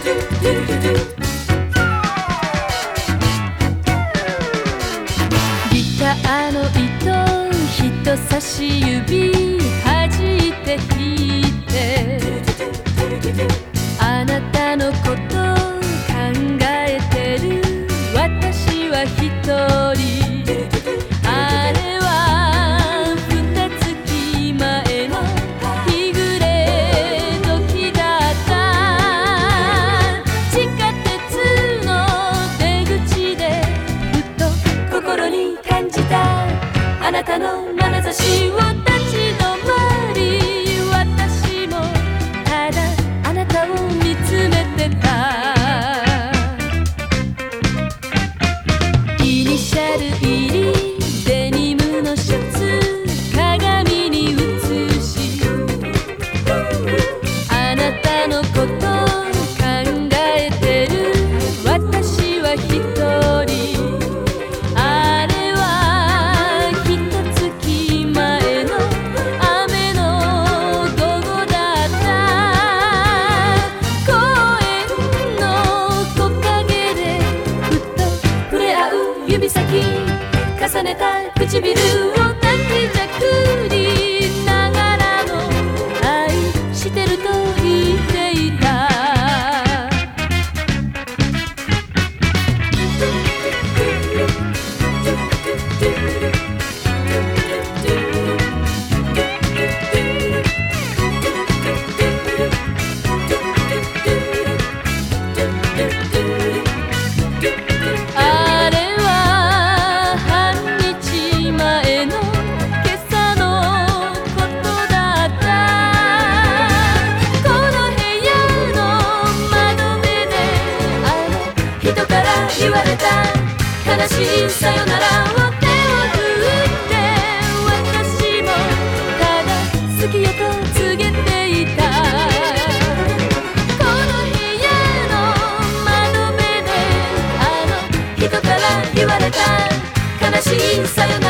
ギターの糸人差し指弾いて弾いてあなたのこと考えてる。私は一あなたの眼差しを立ち止まり私もただあなたを見つめてた。イニシャル入り重ねた唇 悲しいさよならを手を振って私もただ好きよと告げていた。この部屋の窓辺であの人から言われた悲しいさよなら。